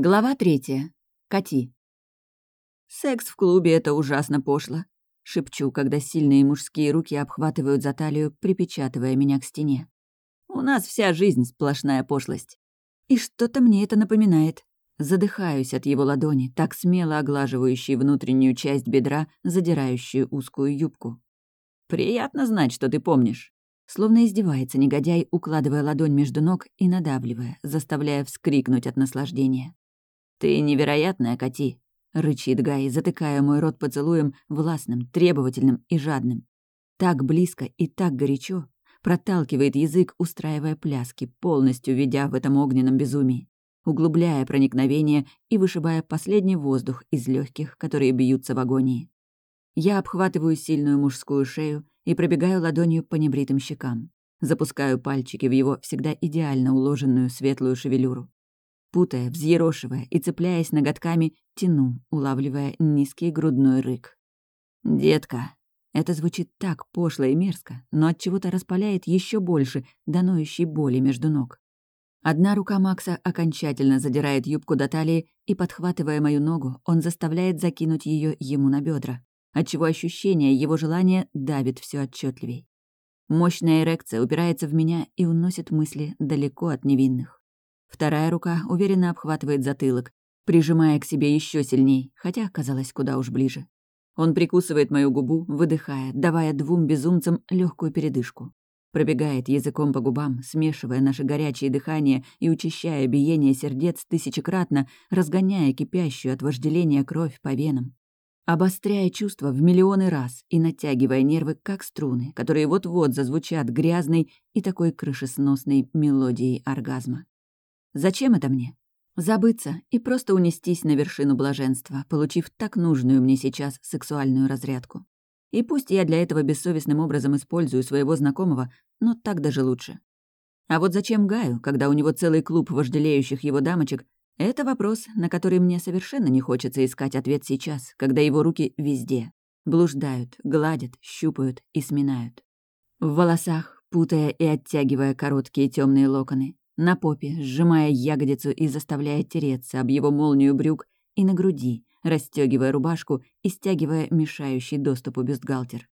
Глава третья. Кати. «Секс в клубе — это ужасно пошло», — шепчу, когда сильные мужские руки обхватывают за талию, припечатывая меня к стене. «У нас вся жизнь сплошная пошлость». И что-то мне это напоминает. Задыхаюсь от его ладони, так смело оглаживающей внутреннюю часть бедра, задирающую узкую юбку. «Приятно знать, что ты помнишь». Словно издевается негодяй, укладывая ладонь между ног и надавливая, заставляя вскрикнуть от наслаждения. «Ты невероятная, Кати!» — рычит Гай, затыкая мой рот поцелуем властным, требовательным и жадным. Так близко и так горячо проталкивает язык, устраивая пляски, полностью ведя в этом огненном безумии, углубляя проникновение и вышибая последний воздух из легких, которые бьются в агонии. Я обхватываю сильную мужскую шею и пробегаю ладонью по небритым щекам. Запускаю пальчики в его всегда идеально уложенную светлую шевелюру. Путая, взъерошивая и цепляясь ноготками, тяну, улавливая низкий грудной рык. «Детка!» Это звучит так пошло и мерзко, но от чего то распаляет еще больше до ноющей боли между ног. Одна рука Макса окончательно задирает юбку до талии, и, подхватывая мою ногу, он заставляет закинуть ее ему на бедра, отчего ощущение его желания давит все отчетливей. Мощная эрекция упирается в меня и уносит мысли далеко от невинных. Вторая рука уверенно обхватывает затылок, прижимая к себе еще сильней, хотя оказалась куда уж ближе. Он прикусывает мою губу, выдыхая, давая двум безумцам легкую передышку. Пробегает языком по губам, смешивая наши горячие дыхания и учащая биение сердец тысячекратно, разгоняя кипящую от вожделения кровь по венам. Обостряя чувства в миллионы раз и натягивая нервы, как струны, которые вот-вот зазвучат грязной и такой крышесносной мелодией оргазма. Зачем это мне? Забыться и просто унестись на вершину блаженства, получив так нужную мне сейчас сексуальную разрядку. И пусть я для этого бессовестным образом использую своего знакомого, но так даже лучше. А вот зачем Гаю, когда у него целый клуб вожделеющих его дамочек, это вопрос, на который мне совершенно не хочется искать ответ сейчас, когда его руки везде. Блуждают, гладят, щупают и сминают. В волосах, путая и оттягивая короткие темные локоны, на попе, сжимая ягодицу и заставляя тереться об его молнию брюк, и на груди, расстегивая рубашку и стягивая мешающий доступу бюстгальтер.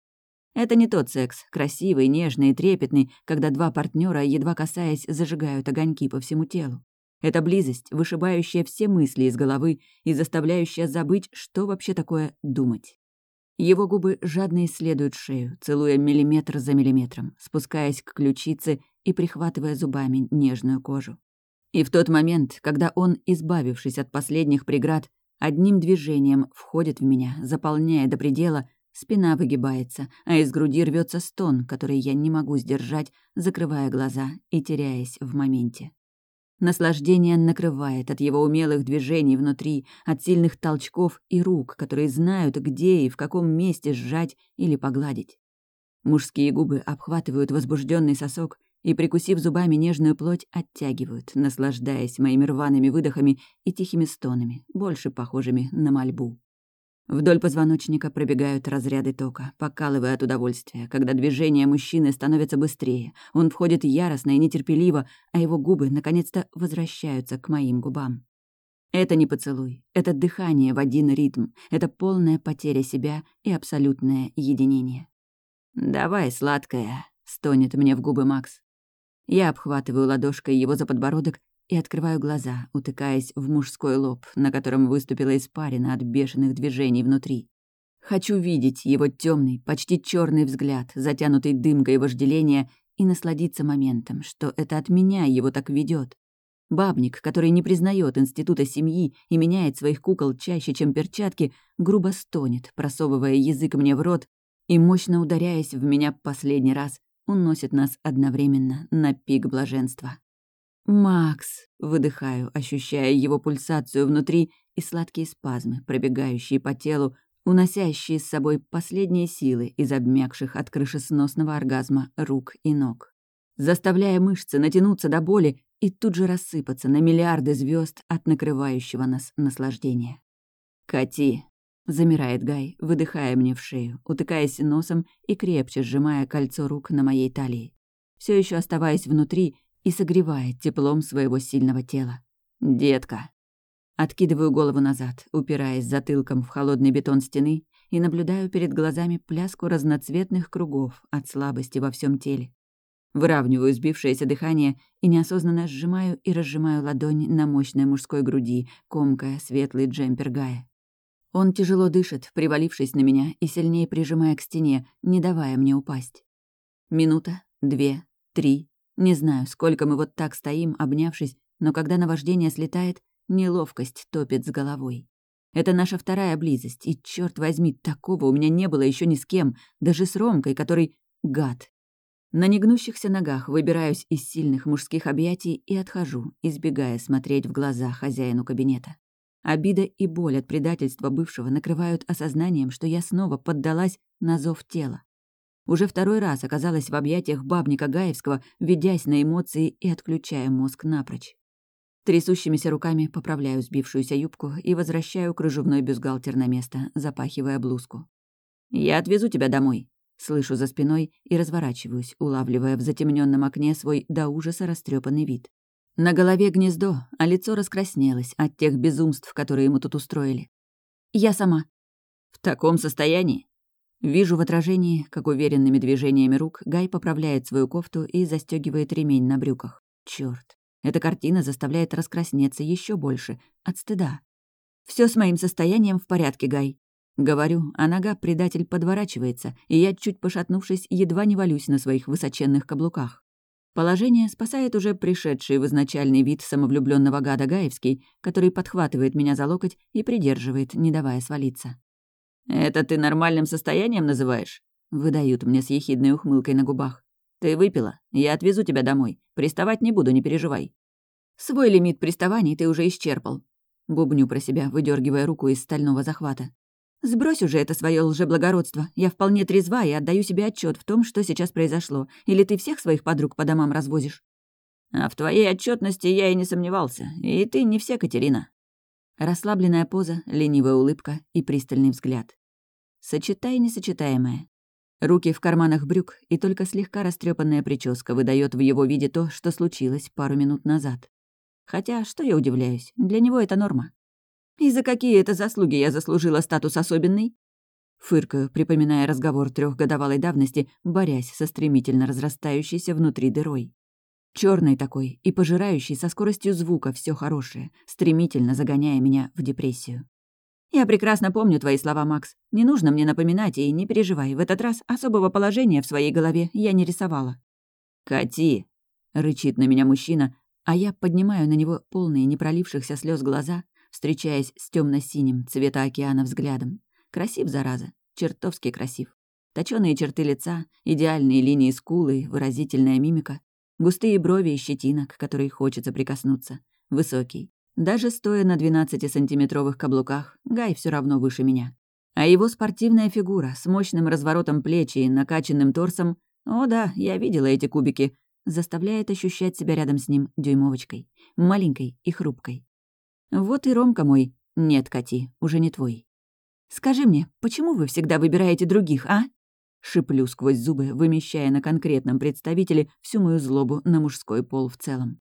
Это не тот секс, красивый, нежный и трепетный, когда два партнера, едва касаясь, зажигают огоньки по всему телу. Это близость, вышибающая все мысли из головы и заставляющая забыть, что вообще такое думать. Его губы жадно исследуют шею, целуя миллиметр за миллиметром, спускаясь к ключице и прихватывая зубами нежную кожу. И в тот момент, когда он, избавившись от последних преград, одним движением входит в меня, заполняя до предела, спина выгибается, а из груди рвется стон, который я не могу сдержать, закрывая глаза и теряясь в моменте. Наслаждение накрывает от его умелых движений внутри, от сильных толчков и рук, которые знают, где и в каком месте сжать или погладить. Мужские губы обхватывают возбужденный сосок и, прикусив зубами нежную плоть, оттягивают, наслаждаясь моими рваными выдохами и тихими стонами, больше похожими на мольбу. Вдоль позвоночника пробегают разряды тока, покалывая от удовольствия, когда движения мужчины становятся быстрее. Он входит яростно и нетерпеливо, а его губы наконец-то возвращаются к моим губам. Это не поцелуй, это дыхание в один ритм, это полная потеря себя и абсолютное единение. «Давай, сладкая», — стонет мне в губы Макс. Я обхватываю ладошкой его за подбородок и открываю глаза, утыкаясь в мужской лоб, на котором выступила испарина от бешеных движений внутри. Хочу видеть его темный, почти черный взгляд, затянутый дымкой вожделения, и насладиться моментом, что это от меня его так ведет. Бабник, который не признает института семьи и меняет своих кукол чаще, чем перчатки, грубо стонет, просовывая язык мне в рот и, мощно ударяясь в меня последний раз, уносит нас одновременно на пик блаженства. «Макс!» — выдыхаю, ощущая его пульсацию внутри и сладкие спазмы, пробегающие по телу, уносящие с собой последние силы из обмякших от крышесносного оргазма рук и ног. Заставляя мышцы натянуться до боли и тут же рассыпаться на миллиарды звезд от накрывающего нас наслаждения. «Кати!» — замирает Гай, выдыхая мне в шею, утыкаясь носом и крепче сжимая кольцо рук на моей талии. Все еще оставаясь внутри и согревает теплом своего сильного тела. «Детка!» Откидываю голову назад, упираясь затылком в холодный бетон стены и наблюдаю перед глазами пляску разноцветных кругов от слабости во всем теле. Выравниваю сбившееся дыхание и неосознанно сжимаю и разжимаю ладонь на мощной мужской груди, комкая светлый джемпер Гая. Он тяжело дышит, привалившись на меня и сильнее прижимая к стене, не давая мне упасть. Минута, две, три. Не знаю, сколько мы вот так стоим, обнявшись, но когда наваждение слетает, неловкость топит с головой. Это наша вторая близость, и, черт возьми, такого у меня не было еще ни с кем, даже с Ромкой, который гад. На негнущихся ногах выбираюсь из сильных мужских объятий и отхожу, избегая смотреть в глаза хозяину кабинета. Обида и боль от предательства бывшего накрывают осознанием, что я снова поддалась на зов тела. Уже второй раз оказалась в объятиях бабника Гаевского, ведясь на эмоции и отключая мозг напрочь. Трясущимися руками поправляю сбившуюся юбку и возвращаю кружевной бюстгальтер на место, запахивая блузку. «Я отвезу тебя домой», — слышу за спиной и разворачиваюсь, улавливая в затемненном окне свой до ужаса растрепанный вид. На голове гнездо, а лицо раскраснелось от тех безумств, которые ему тут устроили. «Я сама». «В таком состоянии?» Вижу в отражении, как уверенными движениями рук Гай поправляет свою кофту и застегивает ремень на брюках. Черт, эта картина заставляет раскраснеться еще больше, от стыда. Все с моим состоянием в порядке, Гай. Говорю, а нога предатель подворачивается, и я, чуть пошатнувшись, едва не валюсь на своих высоченных каблуках. Положение спасает уже пришедший в изначальный вид самовлюбленного гада Гаевский, который подхватывает меня за локоть и придерживает, не давая свалиться. «Это ты нормальным состоянием называешь?» — выдают мне с ехидной ухмылкой на губах. «Ты выпила? Я отвезу тебя домой. Приставать не буду, не переживай». «Свой лимит приставаний ты уже исчерпал». Бубню про себя, выдергивая руку из стального захвата. «Сбрось уже это свое лжеблагородство. Я вполне трезва и отдаю себе отчет в том, что сейчас произошло. Или ты всех своих подруг по домам развозишь?» «А в твоей отчетности я и не сомневался. И ты не все, Катерина». Расслабленная поза, ленивая улыбка и пристальный взгляд. Сочетай несочетаемое. Руки в карманах брюк, и только слегка растрепанная прическа выдает в его виде то, что случилось пару минут назад. Хотя, что я удивляюсь, для него это норма. И за какие это заслуги я заслужила статус особенный? Фыркаю, припоминая разговор трехгодовалой давности, борясь со стремительно разрастающейся внутри дырой. Черный такой и пожирающий со скоростью звука все хорошее, стремительно загоняя меня в депрессию. «Я прекрасно помню твои слова, Макс. Не нужно мне напоминать, и не переживай, в этот раз особого положения в своей голове я не рисовала». «Кати!» — рычит на меня мужчина, а я поднимаю на него полные непролившихся слез глаза, встречаясь с темно синим цвета океана взглядом. Красив, зараза, чертовски красив. Точёные черты лица, идеальные линии скулы, выразительная мимика, густые брови и щетина, к которой хочется прикоснуться. Высокий, даже стоя на 12-сантиметровых каблуках, Гай все равно выше меня. А его спортивная фигура с мощным разворотом плеч и накачанным торсом, о да, я видела эти кубики, заставляет ощущать себя рядом с ним дюймовочкой, маленькой и хрупкой. Вот и Ромка мой, нет, Кати, уже не твой. Скажи мне, почему вы всегда выбираете других, а? Шиплю сквозь зубы, вымещая на конкретном представителе всю мою злобу на мужской пол в целом.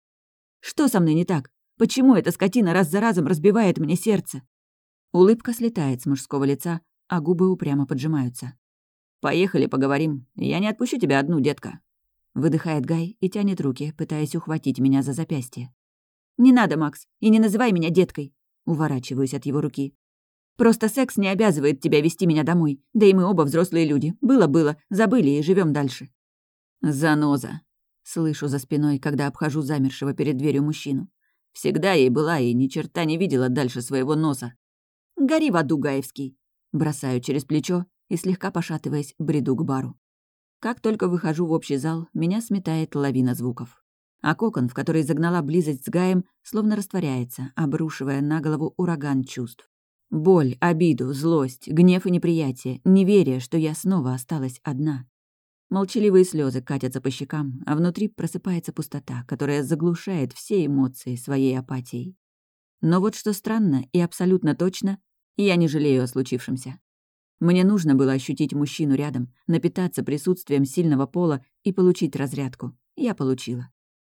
Что со мной не так? Почему эта скотина раз за разом разбивает мне сердце? Улыбка слетает с мужского лица, а губы упрямо поджимаются. «Поехали, поговорим. Я не отпущу тебя одну, детка». Выдыхает Гай и тянет руки, пытаясь ухватить меня за запястье. «Не надо, Макс, и не называй меня деткой!» Уворачиваюсь от его руки. «Просто секс не обязывает тебя вести меня домой. Да и мы оба взрослые люди. Было-было, забыли и живем дальше». «Заноза!» Слышу за спиной, когда обхожу замершего перед дверью мужчину. Всегда ей была и ни черта не видела дальше своего носа. «Гори в аду, Гаевский!» Бросаю через плечо и, слегка пошатываясь, бреду к бару. Как только выхожу в общий зал, меня сметает лавина звуков. А кокон, в который загнала близость с Гаем, словно растворяется, обрушивая на голову ураган чувств. Боль, обиду, злость, гнев и неприятие, неверие, что я снова осталась одна. Молчаливые слезы катятся по щекам, а внутри просыпается пустота, которая заглушает все эмоции своей апатией. Но вот что странно и абсолютно точно, я не жалею о случившемся. Мне нужно было ощутить мужчину рядом, напитаться присутствием сильного пола и получить разрядку. Я получила.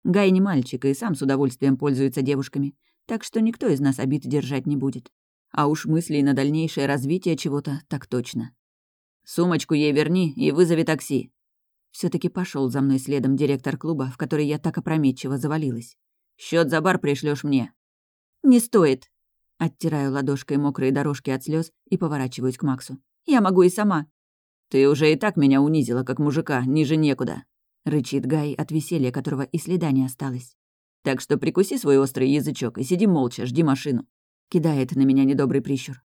Гай не мальчик и сам с удовольствием пользуется девушками, так что никто из нас обид держать не будет. А уж мыслей на дальнейшее развитие чего-то так точно. «Сумочку ей верни и вызови такси», все таки пошел за мной следом директор клуба, в который я так опрометчиво завалилась. Счет за бар пришлешь мне». «Не стоит». Оттираю ладошкой мокрые дорожки от слез и поворачиваюсь к Максу. «Я могу и сама». «Ты уже и так меня унизила, как мужика, ниже некуда», — рычит Гай, от веселья которого и следа не осталось. «Так что прикуси свой острый язычок и сиди молча, жди машину», — кидает на меня недобрый прищур.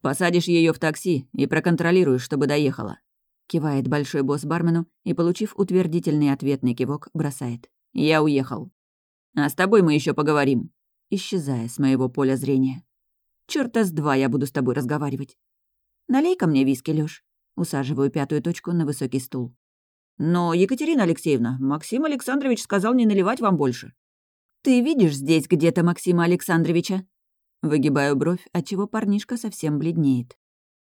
«Посадишь ее в такси и проконтролируешь, чтобы доехала», — кивает большой босс бармену и, получив утвердительный ответный кивок, бросает. «Я уехал». А с тобой мы еще поговорим», исчезая с моего поля зрения. Чёрта с два я буду с тобой разговаривать. Налей-ка мне виски, Лёш. Усаживаю пятую точку на высокий стул. Но, Екатерина Алексеевна, Максим Александрович сказал не наливать вам больше. Ты видишь здесь где-то Максима Александровича? Выгибаю бровь, отчего парнишка совсем бледнеет.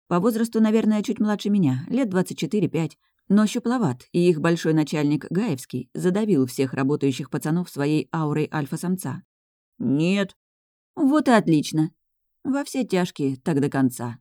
По возрасту, наверное, чуть младше меня, лет 24-5, но щупловат, и их большой начальник Гаевский задавил всех работающих пацанов своей аурой альфа-самца. «Нет». «Вот и отлично. Во все тяжкие, так до конца».